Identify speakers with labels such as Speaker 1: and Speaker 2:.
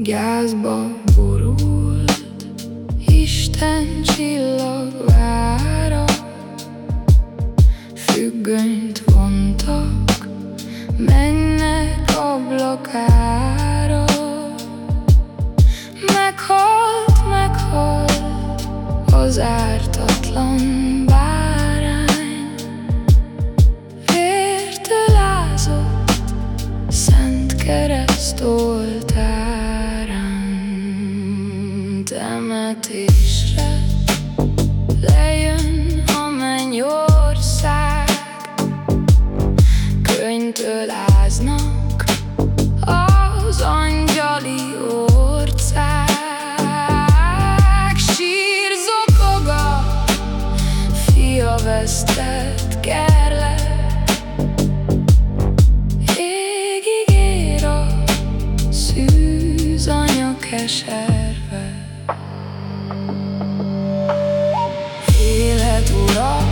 Speaker 1: Gaz bomburu Isten csillagvára Függönyt temetésre Lejön a mennyország Könyvtől áznak az angyali ország Sír zokoga, fia vesztett kerle Égig ér a szűz anya love.